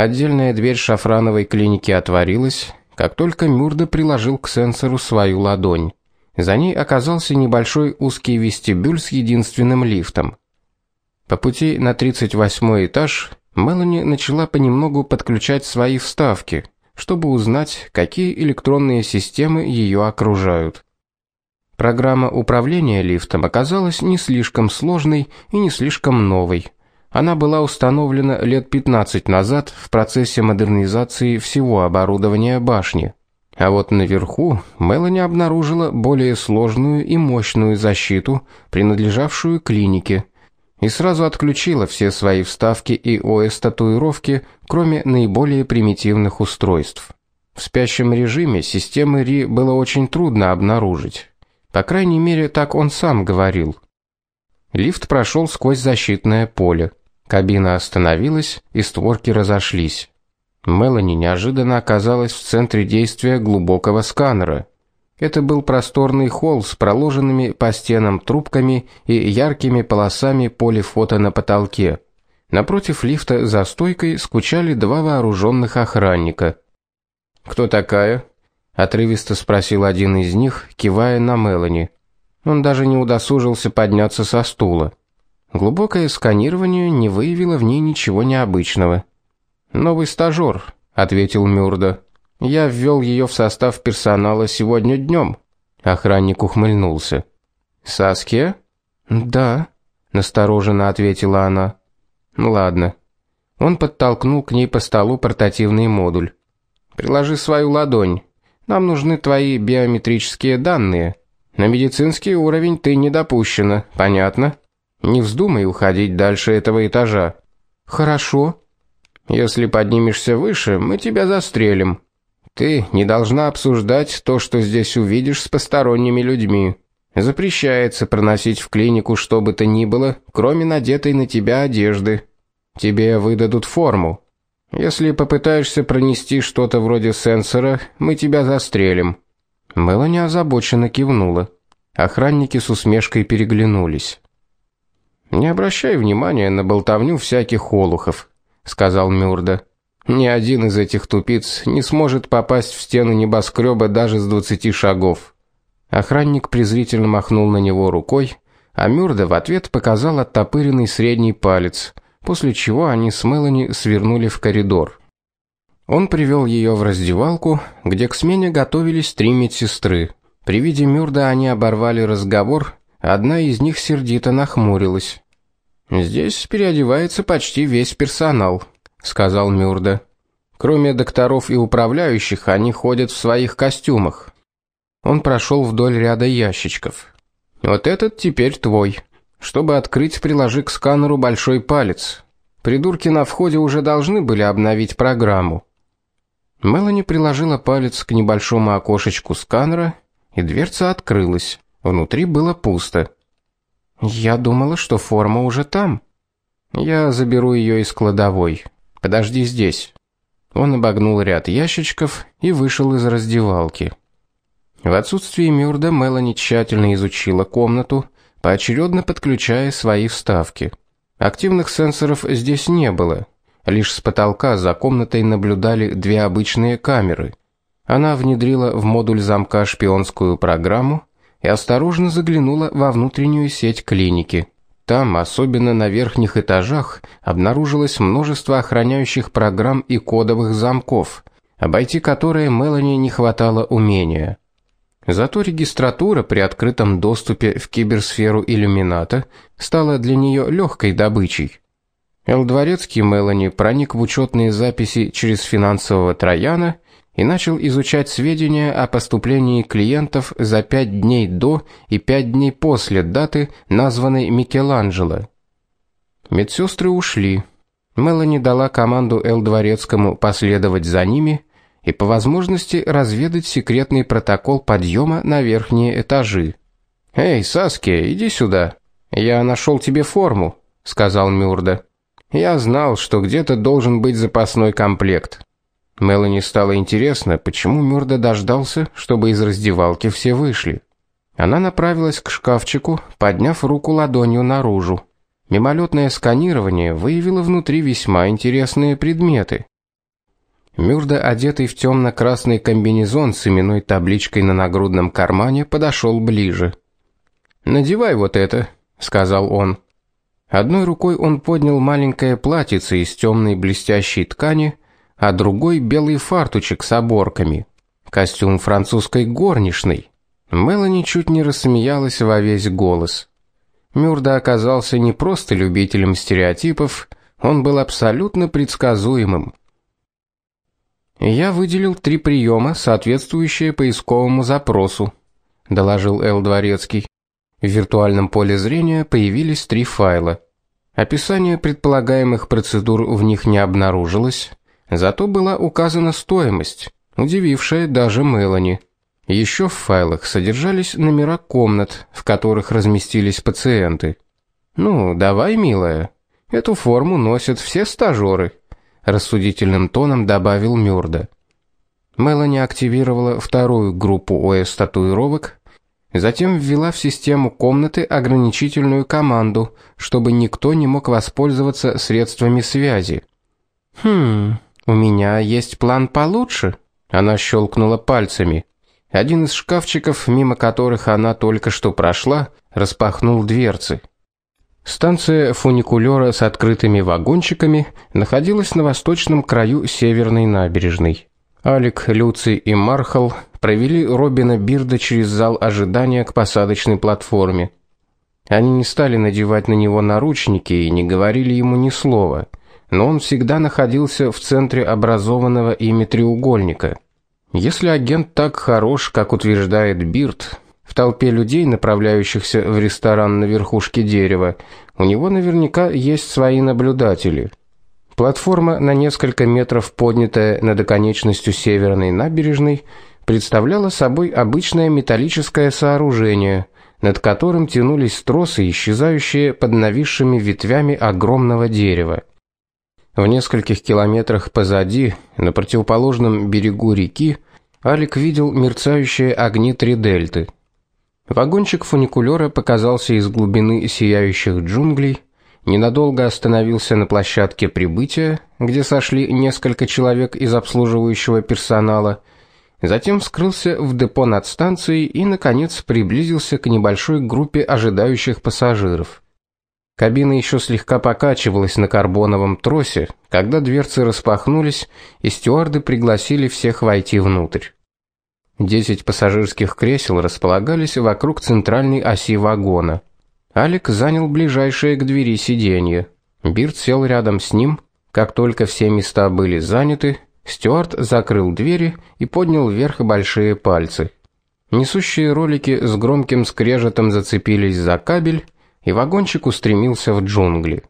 Отдельная дверь шафрановой клиники отворилась, как только Мюрда приложил к сенсору свою ладонь. За ней оказался небольшой узкий вестибюль с единственным лифтом. По пути на 38 этаж Мелани начала понемногу подключать свои вставки, чтобы узнать, какие электронные системы ее окружают. Программа управления лифтом оказалась не слишком сложной и не слишком новой. Она была установлена лет 15 назад в процессе модернизации всего оборудования башни. А вот наверху Мелани обнаружила более сложную и мощную защиту, принадлежавшую клинике, и сразу отключила все свои вставки и ОС-татуировки, кроме наиболее примитивных устройств. В спящем режиме системы Ри было очень трудно обнаружить. По крайней мере, так он сам говорил. Лифт прошел сквозь защитное поле. Кабина остановилась, и створки разошлись. Мелани неожиданно оказалась в центре действия глубокого сканера. Это был просторный холл с проложенными по стенам трубками и яркими полосами полифото на потолке. Напротив лифта за стойкой скучали два вооруженных охранника. "Кто такая?" отрывисто спросил один из них, кивая на Мелани. Он даже не удосужился подняться со стула. Глубокое сканирование не выявило в ней ничего необычного. Новый стажёр, ответил Мюрда. Я ввёл её в состав персонала сегодня днём. Охранник ухмыльнулся. Саске? Да, настороженно ответила она. Ну ладно. Он подтолкнул к ней по столу портативный модуль. Приложи свою ладонь. Нам нужны твои биометрические данные. На медицинский уровень ты не допущена, понятно? Не вздумай уходить дальше этого этажа. Хорошо. Если поднимешься выше, мы тебя застрелим. Ты не должна обсуждать то, что здесь увидишь с посторонними людьми. Запрещается проносить в клинику что бы то ни было, кроме надетой на тебя одежды. Тебе выдадут форму. Если попытаешься пронести что-то вроде сенсора, мы тебя застрелим. Мелани озабоченно кивнула. Охранники с усмешкой переглянулись. Не обращай внимания на болтовню всяких олухов, сказал Мюрда. Ни один из этих тупиц не сможет попасть в стену небоскреба даже с двадцати шагов. Охранник презрительно махнул на него рукой, а Мюрда в ответ показал оттопыренный средний палец, после чего они с Мелани свернули в коридор. Он привел ее в раздевалку, где к смене готовились три медсестры. При виде Мюрда они оборвали разговор Одна из них сердито нахмурилась. Здесь переодевается почти весь персонал, сказал Мюрда. Кроме докторов и управляющих, они ходят в своих костюмах. Он прошел вдоль ряда ящичков. Вот этот теперь твой. Чтобы открыть, приложи к сканеру большой палец. Придурки на входе уже должны были обновить программу. Мелани приложила палец к небольшому окошечку сканера, и дверца открылась. Внутри было пусто. Я думала, что форма уже там. Я заберу ее из кладовой. Подожди здесь. Он обогнул ряд ящичков и вышел из раздевалки. В отсутствие Мюрда Мелани тщательно изучила комнату, поочередно подключая свои вставки. Активных сенсоров здесь не было. Лишь с потолка за комнатой наблюдали две обычные камеры. Она внедрила в модуль замка шпионскую программу и осторожно заглянула во внутреннюю сеть клиники. Там, особенно на верхних этажах, обнаружилось множество охраняющих программ и кодовых замков, обойти которые Мелани не хватало умения. Зато регистратура при открытом доступе в киберсферу иллюмината стала для нее легкой добычей. Эл Дворецкий Мелани проник в учетные записи через финансового трояна и начал изучать сведения о поступлении клиентов за пять дней до и пять дней после даты, названной Микеланджело. Медсестры ушли. Мелани дала команду Эл Дворецкому последовать за ними и по возможности разведать секретный протокол подъема на верхние этажи. "Эй, Саски, иди сюда. Я нашел тебе форму", сказал Мюрда. "Я знал, что где-то должен быть запасной комплект". Мелани стало интересно, почему Мёрда дождался, чтобы из раздевалки все вышли. Она направилась к шкафчику, подняв руку ладонью наружу. Мимолетное сканирование выявило внутри весьма интересные предметы. Мюрда, одетый в темно красный комбинезон с именной табличкой на нагрудном кармане, подошел ближе. "Надевай вот это", сказал он. Одной рукой он поднял маленькое платьице из темной блестящей ткани, а другой белый фартучек с оборками. Костюм французской горничной. Мелани чуть не рассмеялась во весь голос. Мюрда оказался не просто любителем стереотипов, он был абсолютно предсказуемым. Я выделил три приема, соответствующие поисковому запросу, доложил Эл Дворецкий. В виртуальном поле зрения появились три файла. Описание предполагаемых процедур в них не обнаружилось, зато была указана стоимость, удивившая даже Мелани. Еще в файлах содержались номера комнат, в которых разместились пациенты. Ну, давай, милая. Эту форму носят все стажеры, рассудительным тоном добавил Мёрда. Мелани активировала вторую группу ОС татуировок Затем ввела в систему комнаты ограничительную команду, чтобы никто не мог воспользоваться средствами связи. Хм, у меня есть план получше. Она щелкнула пальцами. Один из шкафчиков, мимо которых она только что прошла, распахнул дверцы. Станция фуникулера с открытыми вагончиками находилась на восточном краю северной набережной. Алик, Люци и Мархал провели Робина Бирда через зал ожидания к посадочной платформе. Они не стали надевать на него наручники и не говорили ему ни слова, но он всегда находился в центре образованного ими треугольника. Если агент так хорош, как утверждает Бирд, в толпе людей, направляющихся в ресторан на верхушке дерева, у него наверняка есть свои наблюдатели. Платформа на несколько метров поднятая над оконечностью северной набережной представляла собой обычное металлическое сооружение, над которым тянулись тросы, исчезающие под нависшими ветвями огромного дерева. В нескольких километрах позади, на противоположном берегу реки, Алик видел мерцающие огни три дельты. Вагончик фуникулера показался из глубины сияющих джунглей, ненадолго остановился на площадке прибытия, где сошли несколько человек из обслуживающего персонала, Затем скрылся в депо над станцией и наконец приблизился к небольшой группе ожидающих пассажиров. Кабина еще слегка покачивалась на карбоновом тросе, когда дверцы распахнулись, и стюарды пригласили всех войти внутрь. Десять пассажирских кресел располагались вокруг центральной оси вагона. Алик занял ближайшее к двери сиденье. Бирд сел рядом с ним. Как только все места были заняты, Стюарт закрыл двери и поднял вверх большие пальцы. Несущие ролики с громким скрежетом зацепились за кабель, и вагончик устремился в джунгли.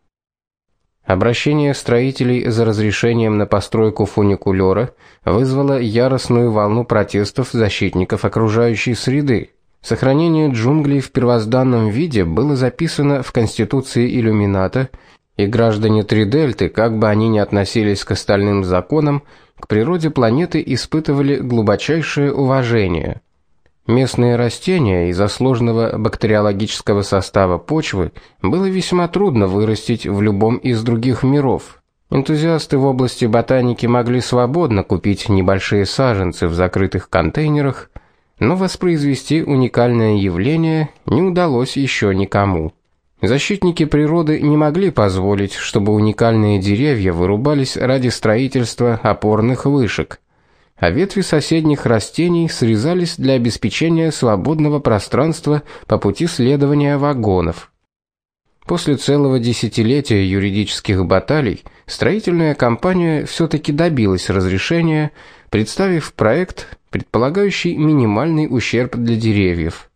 Обращение строителей за разрешением на постройку фуникулера вызвало яростную волну протестов защитников окружающей среды. Сохранение джунглей в первозданном виде было записано в Конституции Иллюмината и граждане Тридельты, как бы они ни относились к остальным законам, к природе планеты испытывали глубочайшее уважение. Местные растения из-за сложного бактериологического состава почвы было весьма трудно вырастить в любом из других миров. Энтузиасты в области ботаники могли свободно купить небольшие саженцы в закрытых контейнерах, но воспроизвести уникальное явление не удалось еще никому. Защитники природы не могли позволить, чтобы уникальные деревья вырубались ради строительства опорных вышек, а ветви соседних растений срезались для обеспечения свободного пространства по пути следования вагонов. После целого десятилетия юридических баталий строительная компания все таки добилась разрешения, представив проект, предполагающий минимальный ущерб для деревьев.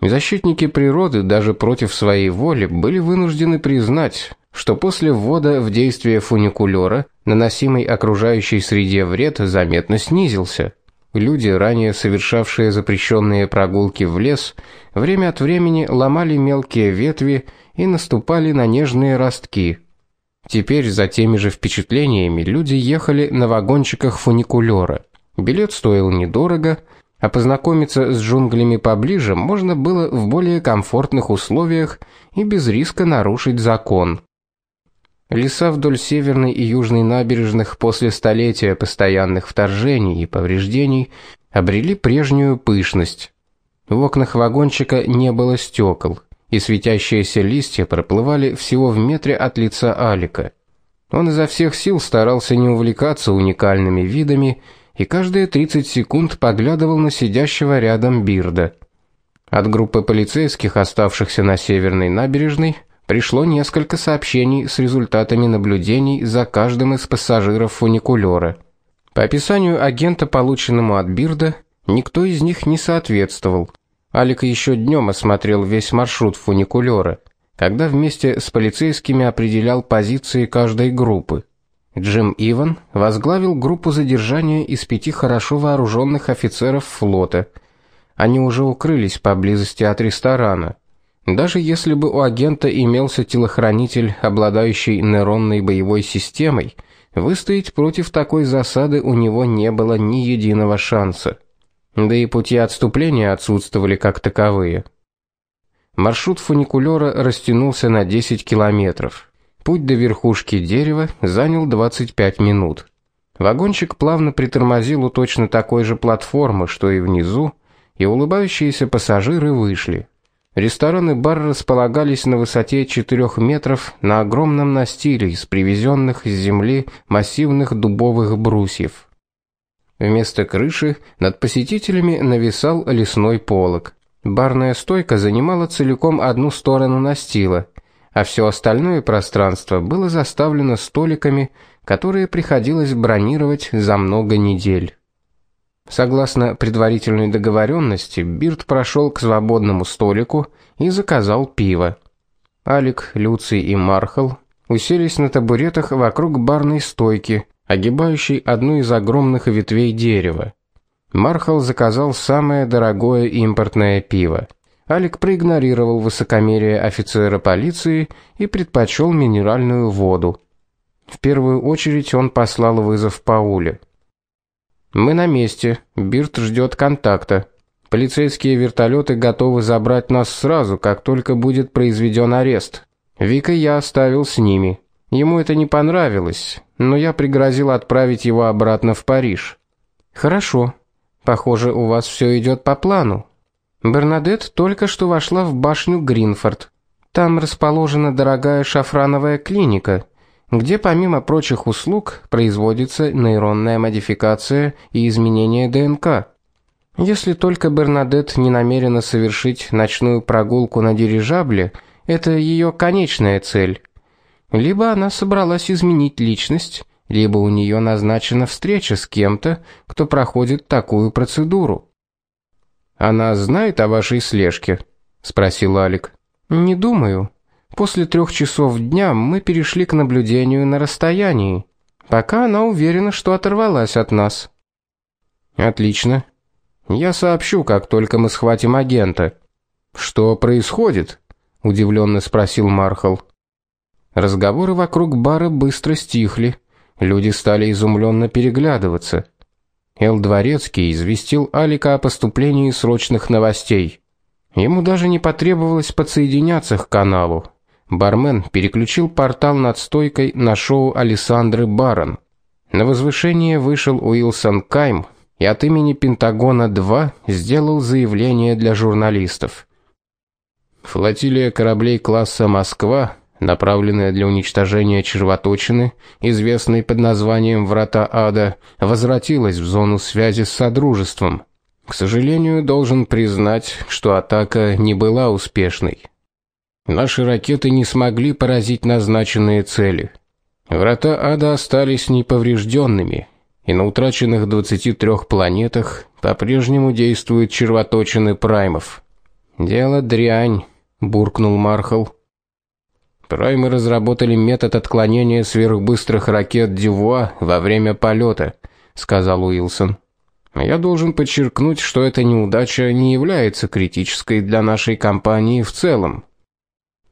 Защитники природы даже против своей воли были вынуждены признать, что после ввода в действие фуникулера наносимый окружающей среде вред заметно снизился. Люди, ранее совершавшие запрещенные прогулки в лес, время от времени ломали мелкие ветви и наступали на нежные ростки. Теперь за теми же впечатлениями люди ехали на вагончиках фуникулера. Билет стоил недорого, а познакомиться с джунглями поближе можно было в более комфортных условиях и без риска нарушить закон. Леса вдоль северной и южной набережных после столетия постоянных вторжений и повреждений обрели прежнюю пышность. В окнах вагончика не было стекол, и светящиеся листья проплывали всего в метре от лица Алика. Он изо всех сил старался не увлекаться уникальными видами и каждые 30 секунд поглядывал на сидящего рядом Бирда. От группы полицейских, оставшихся на северной набережной, пришло несколько сообщений с результатами наблюдений за каждым из пассажиров фуникулера. По описанию агента, полученному от Бирда, никто из них не соответствовал. Алик еще днем осмотрел весь маршрут фуникулера, когда вместе с полицейскими определял позиции каждой группы. Джим Иван возглавил группу задержания из пяти хорошо вооруженных офицеров флота. Они уже укрылись поблизости от ресторана. Даже если бы у агента имелся телохранитель, обладающий нейронной боевой системой, выстоять против такой засады у него не было ни единого шанса. Да и пути отступления отсутствовали как таковые. Маршрут фуникулера растянулся на 10 километров. Путь до верхушки дерева занял 25 минут. Вагончик плавно притормозил у точно такой же платформы, что и внизу, и улыбающиеся пассажиры вышли. Ресторан и бар располагались на высоте 4 метров на огромном настиле из привезенных из земли массивных дубовых брусьев. Вместо крыши над посетителями нависал лесной полог. Барная стойка занимала целиком одну сторону настила, а все остальное пространство было заставлено столиками, которые приходилось бронировать за много недель. Согласно предварительной договоренности, Бирд прошел к свободному столику и заказал пиво. Алик, Люций и Мархал уселись на табуретах вокруг барной стойки, огибающей одну из огромных ветвей дерева. Мархал заказал самое дорогое импортное пиво. Алик проигнорировал высокомерие офицера полиции и предпочел минеральную воду. В первую очередь он послал вызов Пауле. Мы на месте. Бирт ждет контакта. Полицейские вертолеты готовы забрать нас сразу, как только будет произведен арест. Вика я оставил с ними. Ему это не понравилось, но я пригрозил отправить его обратно в Париж. Хорошо. Похоже, у вас все идет по плану. Бернадет только что вошла в башню Гринфорд. Там расположена дорогая шафрановая клиника где помимо прочих услуг производится нейронная модификация и изменение ДНК. Если только Бернадет не намерена совершить ночную прогулку на дирижабле, это ее конечная цель. Либо она собралась изменить личность, либо у нее назначена встреча с кем-то, кто проходит такую процедуру. Она знает о вашей слежке, спросил Алик. Не думаю. После трех часов дня мы перешли к наблюдению на расстоянии, пока она уверена, что оторвалась от нас. Отлично. Я сообщу, как только мы схватим агента. Что происходит? удивленно спросил Мархал. Разговоры вокруг бара быстро стихли. Люди стали изумленно переглядываться. Эл Дворецкий известил Алика о поступлении срочных новостей. Ему даже не потребовалось подсоединяться к каналу. Бармен переключил портал над стойкой на шоу Александры Барон. На возвышение вышел Уилсон Кайм и от имени Пентагона 2 сделал заявление для журналистов. Флотилия кораблей класса Москва, направленная для уничтожения червоточины, известной под названием Врата Ада, возвратилась в зону связи с содружеством. К сожалению, должен признать, что атака не была успешной. Наши ракеты не смогли поразить назначенные цели. Врата ада остались неповрежденными, и на утраченных 23 планетах по-прежнему действуют червоточины праймов. Дело дрянь, буркнул Мархал. Праймы разработали метод отклонения сверхбыстрых ракет Дювуа во время полета, сказал Уилсон. Я должен подчеркнуть, что эта неудача не является критической для нашей компании в целом.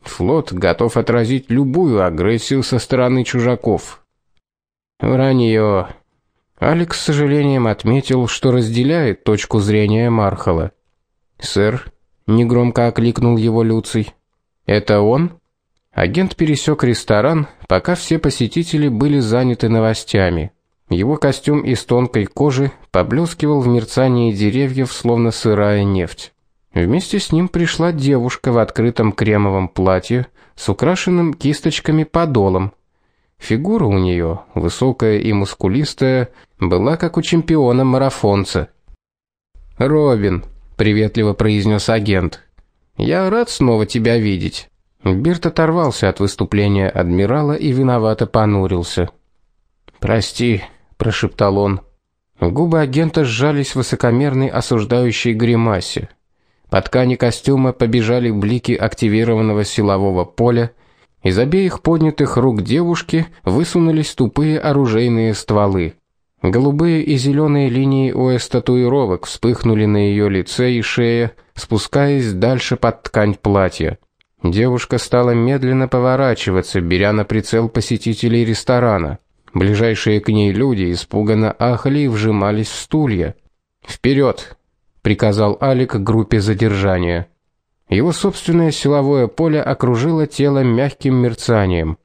Флот готов отразить любую агрессию со стороны чужаков. Вранье. Алекс с сожалением отметил, что разделяет точку зрения Мархала. "Сэр", негромко окликнул его Люций. "Это он?" Агент пересек ресторан, пока все посетители были заняты новостями. Его костюм из тонкой кожи поблескивал в мерцании деревьев, словно сырая нефть. Вместе с ним пришла девушка в открытом кремовом платье с украшенным кисточками подолом. Фигура у нее, высокая и мускулистая, была как у чемпиона-марафонца. "Робин", приветливо произнес агент. "Я рад снова тебя видеть". Бирт оторвался от выступления адмирала и виновато понурился. "Прости", прошептал он. Губы агента сжались в высокомерной осуждающей гримасе. По ткани костюма побежали блики активированного силового поля. Из обеих поднятых рук девушки высунулись тупые оружейные стволы. Голубые и зеленые линии ОС татуировок вспыхнули на ее лице и шее, спускаясь дальше под ткань платья. Девушка стала медленно поворачиваться, беря на прицел посетителей ресторана. Ближайшие к ней люди испуганно ахали и вжимались в стулья. Вперед! Приказал Алик группе задержания. Его собственное силовое поле окружило тело мягким мерцанием.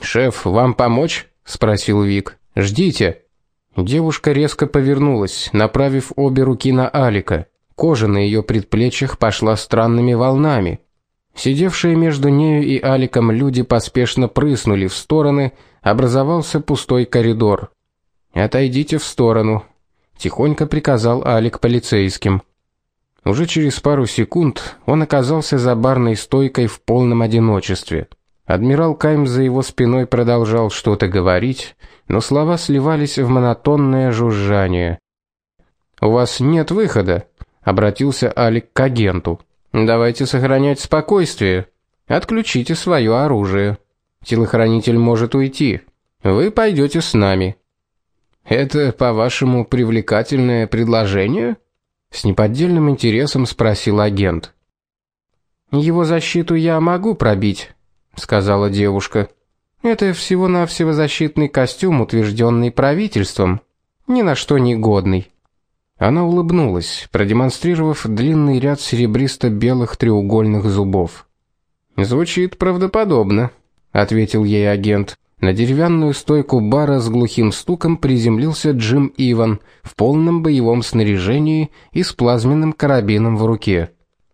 "Шеф, вам помочь?" спросил Вик. "Ждите". Девушка резко повернулась, направив обе руки на Алика. Кожа на ее предплечьях пошла странными волнами. Сидевшие между нею и Аликом люди поспешно прыснули в стороны, образовался пустой коридор. "Отойдите в сторону", тихонько приказал Алик полицейским. Уже через пару секунд он оказался за барной стойкой в полном одиночестве. Адмирал Кайм за его спиной продолжал что-то говорить, но слова сливались в монотонное жужжание. У вас нет выхода, обратился Алик к агенту. Давайте сохранять спокойствие. Отключите свое оружие. Телохранитель может уйти. Вы пойдете с нами. Это, по-вашему, привлекательное предложение? с неподдельным интересом спросил агент. Его защиту я могу пробить, сказала девушка. Это всего-навсего защитный костюм, утвержденный правительством, ни на что не годный. Она улыбнулась, продемонстрировав длинный ряд серебристо-белых треугольных зубов. Звучит правдоподобно, ответил ей агент. На деревянную стойку бара с глухим стуком приземлился Джим Иван в полном боевом снаряжении и с плазменным карабином в руке.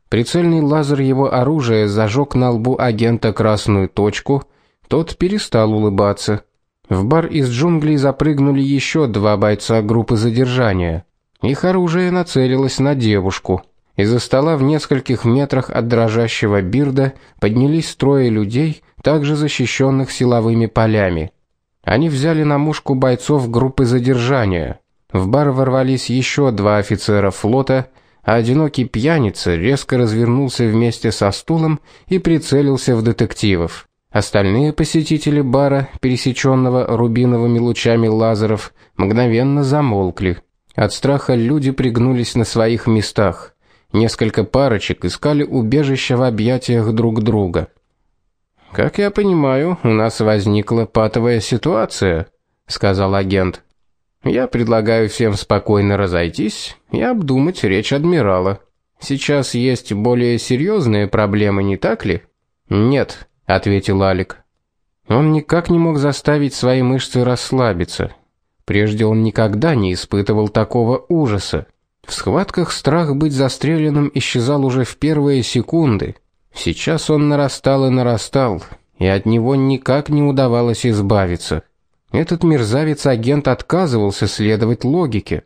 Прицельный лазер его оружия зажег на лбу агента красную точку, тот перестал улыбаться. В бар из джунглей запрыгнули еще два бойца группы задержания. Их оружие нацелилось на девушку. Из-за стола в нескольких метрах от дрожащего Бирда поднялись трое людей, также защищенных силовыми полями. Они взяли на мушку бойцов группы задержания. В бар ворвались еще два офицера флота, а одинокий пьяница резко развернулся вместе со стулом и прицелился в детективов. Остальные посетители бара, пересеченного рубиновыми лучами лазеров, мгновенно замолкли. От страха люди пригнулись на своих местах. Несколько парочек искали убежища в объятиях друг друга. Как я понимаю, у нас возникла патовая ситуация, сказал агент. Я предлагаю всем спокойно разойтись и обдумать речь адмирала. Сейчас есть более серьезные проблемы, не так ли? Нет, ответил Алик. Он никак не мог заставить свои мышцы расслабиться. Прежде он никогда не испытывал такого ужаса. В схватках страх быть застреленным исчезал уже в первые секунды. Сейчас он нарастал и нарастал, и от него никак не удавалось избавиться. Этот мерзавец-агент отказывался следовать логике.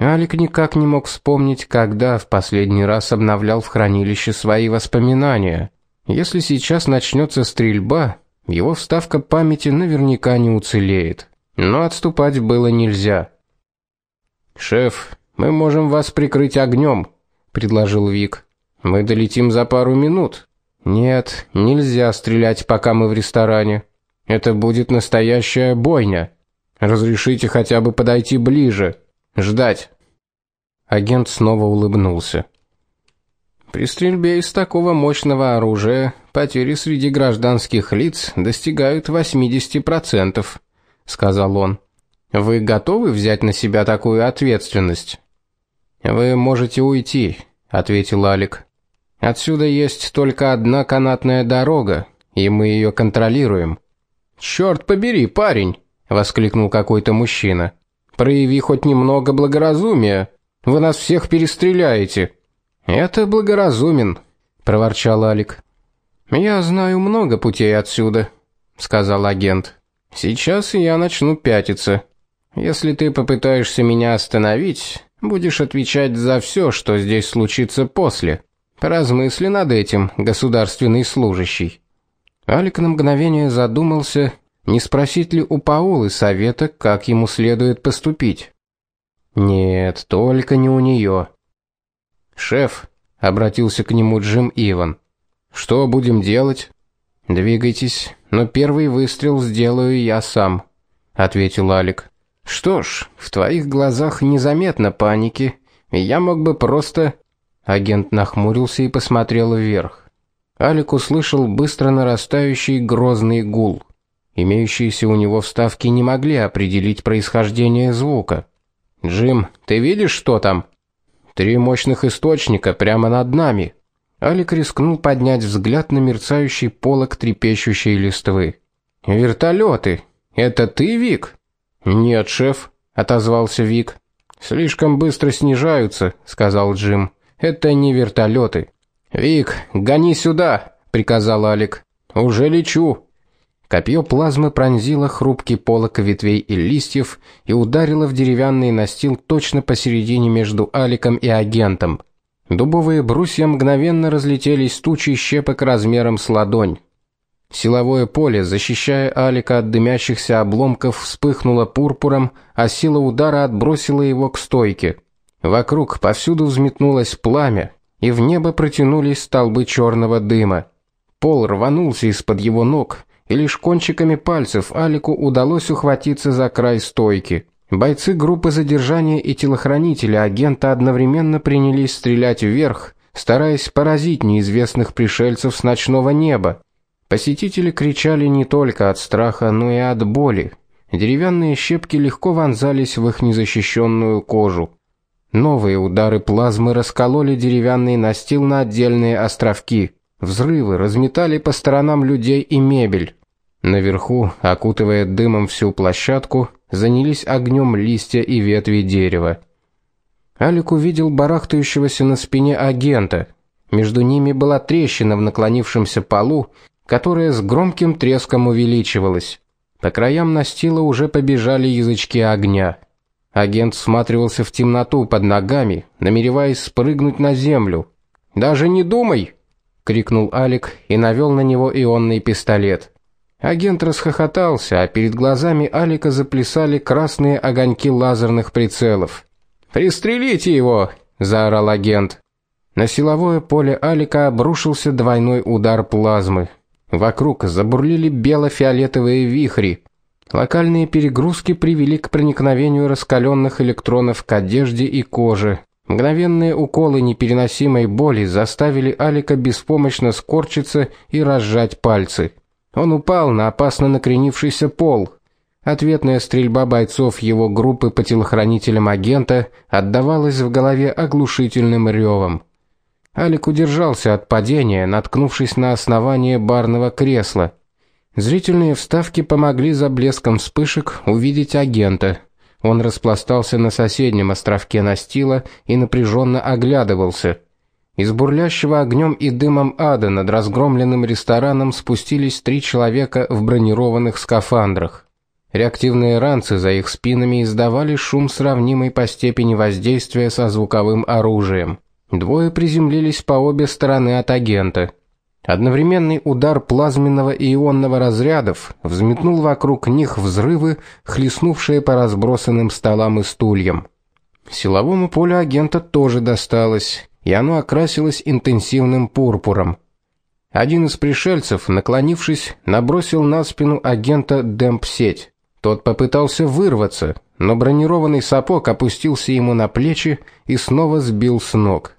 Алик никак не мог вспомнить, когда в последний раз обновлял в хранилище свои воспоминания. Если сейчас начнется стрельба, его вставка памяти наверняка не уцелеет. Но отступать было нельзя. Шеф, мы можем вас прикрыть огнем, предложил Вик. Мы долетим за пару минут. Нет, нельзя стрелять, пока мы в ресторане. Это будет настоящая бойня. Разрешите хотя бы подойти ближе, ждать. Агент снова улыбнулся. При стрельбе из такого мощного оружия потери среди гражданских лиц достигают 80%, сказал он. Вы готовы взять на себя такую ответственность? Вы можете уйти, ответил Алик. Отсюда есть только одна канатная дорога, и мы ее контролируем. Черт побери, парень, воскликнул какой-то мужчина. Прояви хоть немного благоразумия. Вы нас всех перестреляете. Это благоразумен, проворчал Алик. Я знаю много путей отсюда, сказал агент. Сейчас я начну пятиться. Если ты попытаешься меня остановить, будешь отвечать за все, что здесь случится после. Поразмысли над этим, государственный служащий. Алик на мгновение задумался, не спросить ли у Паулы совета, как ему следует поступить. Нет, только не у нее. Шеф, обратился к нему Джим Иван. Что будем делать? Двигайтесь, но первый выстрел сделаю я сам, ответил Алик. Что ж, в твоих глазах незаметно паники. Я мог бы просто Агент нахмурился и посмотрел вверх. Алик услышал быстро нарастающий грозный гул. Имеющиеся у него вставки не могли определить происхождение звука. Джим, ты видишь, что там? Три мощных источника прямо над нами. Алик рискнул поднять взгляд на мерцающий полог трепещущей листвы. Вертолеты. Это ты, Вик? Нет, шеф, отозвался Вик. Слишком быстро снижаются, сказал Джим. Это не вертолеты. Вик, гони сюда, приказал Алик. Уже лечу. Копье плазмы пронзило хрупкий полог ветвей и листьев и ударило в деревянный настил точно посередине между Аликом и агентом. Дубовые брусья мгновенно разлетелись тучей щепок размером с ладонь. Силовое поле, защищая Алика от дымящихся обломков, вспыхнуло пурпуром, а сила удара отбросила его к стойке. Вокруг повсюду взметнулось пламя, и в небо протянулись столбы черного дыма. Пол рванулся из-под его ног, и лишь кончиками пальцев Алику удалось ухватиться за край стойки. Бойцы группы задержания и телохранители агента одновременно принялись стрелять вверх, стараясь поразить неизвестных пришельцев с ночного неба. Посетители кричали не только от страха, но и от боли. Деревянные щепки легко вонзались в их незащищенную кожу. Новые удары плазмы раскололи деревянный настил на отдельные островки. Взрывы разметали по сторонам людей и мебель. Наверху, окутывая дымом всю площадку, занялись огнем листья и ветви дерева. Алик увидел барахтающегося на спине агента. Между ними была трещина в наклонившемся полу, которая с громким треском увеличивалась. По краям настила уже побежали язычки огня. Агент всматривался в темноту под ногами, намереваясь спрыгнуть на землю. "Даже не думай!" крикнул Алик и навел на него ионный пистолет. Агент расхохотался, а перед глазами Алика заплясали красные огоньки лазерных прицелов. "Пристрелите его!" заорал агент. На силовое поле Алика обрушился двойной удар плазмы. Вокруг забурлили бело-фиолетовые вихри. Локальные перегрузки привели к проникновению раскаленных электронов к одежде и коже. Мгновенные уколы непереносимой боли заставили Алика беспомощно скорчиться и разжать пальцы. Он упал на опасно накренившийся пол. Ответная стрельба бойцов его группы по телохранителям агента отдавалась в голове оглушительным ревом. Алик удержался от падения, наткнувшись на основание барного кресла. Зрительные вставки помогли за блеском вспышек увидеть агента. Он распластался на соседнем островке настила и напряженно оглядывался. Из бурлящего огнем и дымом ада над разгромленным рестораном спустились три человека в бронированных скафандрах. Реактивные ранцы за их спинами издавали шум, сравнимый по степени воздействия со звуковым оружием. Двое приземлились по обе стороны от агента. Одновременный удар плазменного и ионного разрядов взметнул вокруг них взрывы, хлестнувшие по разбросанным столам и стульям. Силовому полю агента тоже досталось, и оно окрасилось интенсивным пурпуром. Один из пришельцев, наклонившись, набросил на спину агента демп-сеть. Тот попытался вырваться, но бронированный сапог опустился ему на плечи и снова сбил с ног.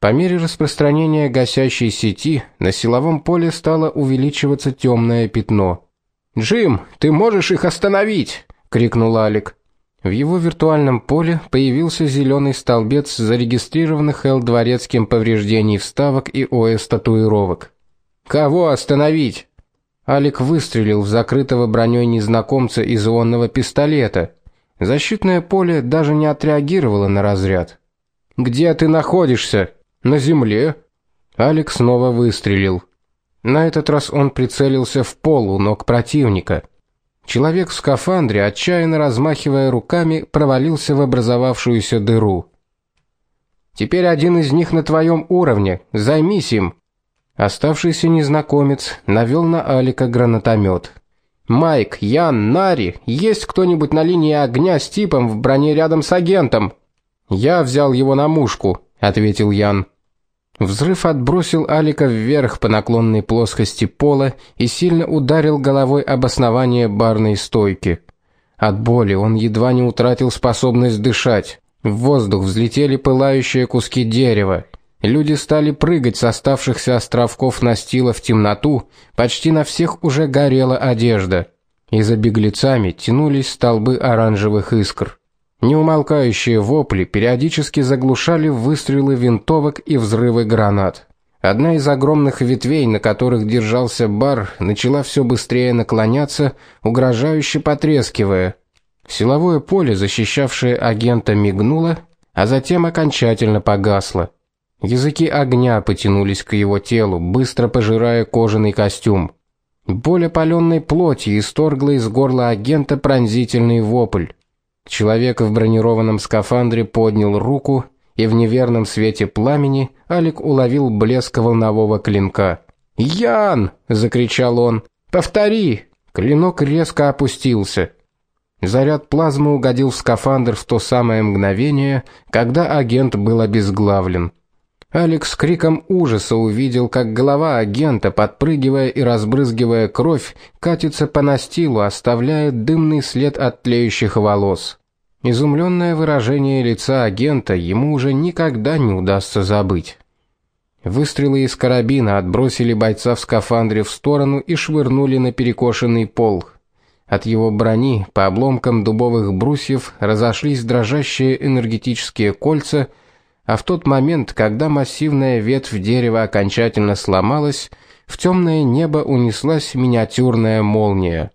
По мере распространения гасящей сети на силовом поле стало увеличиваться темное пятно. "Джим, ты можешь их остановить?" крикнул Алик. В его виртуальном поле появился зеленый столбец зарегистрированных Эл дворецким повреждений вставок и ОС татуировок. "Кого остановить?" Алик выстрелил в закрытого броней незнакомца из ионного пистолета. Защитное поле даже не отреагировало на разряд. Где ты находишься? На земле. Алик снова выстрелил. На этот раз он прицелился в пол у ног противника. Человек в скафандре, отчаянно размахивая руками, провалился в образовавшуюся дыру. Теперь один из них на твоем уровне. Займись им. Оставшийся незнакомец навел на Алика гранатомет. Майк, Ян, Нари, есть кто-нибудь на линии огня с типом в броне рядом с агентом? Я взял его на мушку, ответил Ян. Взрыв отбросил Алика вверх по наклонной плоскости пола и сильно ударил головой об основание барной стойки. От боли он едва не утратил способность дышать. В воздух взлетели пылающие куски дерева. Люди стали прыгать с оставшихся островков настила в темноту, почти на всех уже горела одежда. И за беглецами тянулись столбы оранжевых искр. Неумолкающие вопли периодически заглушали выстрелы винтовок и взрывы гранат. Одна из огромных ветвей, на которых держался бар, начала все быстрее наклоняться, угрожающе потрескивая. Силовое поле, защищавшее агента, мигнуло, а затем окончательно погасло. Языки огня потянулись к его телу, быстро пожирая кожаный костюм. Боль опаленной плоти исторгла из горла агента пронзительный вопль. Человек в бронированном скафандре поднял руку, и в неверном свете пламени Алик уловил блеск волнового клинка. "Ян!" закричал он. "Повтори!" Клинок резко опустился. Заряд плазмы угодил в скафандр в то самое мгновение, когда агент был обезглавлен. Алекс с криком ужаса увидел, как голова агента, подпрыгивая и разбрызгивая кровь, катится по настилу, оставляя дымный след от тлеющих волос. Изумленное выражение лица агента ему уже никогда не удастся забыть. Выстрелы из карабина отбросили бойца в скафандре в сторону и швырнули на перекошенный пол. От его брони по обломкам дубовых брусьев разошлись дрожащие энергетические кольца, а в тот момент, когда массивная ветвь дерева окончательно сломалась, в темное небо унеслась миниатюрная молния.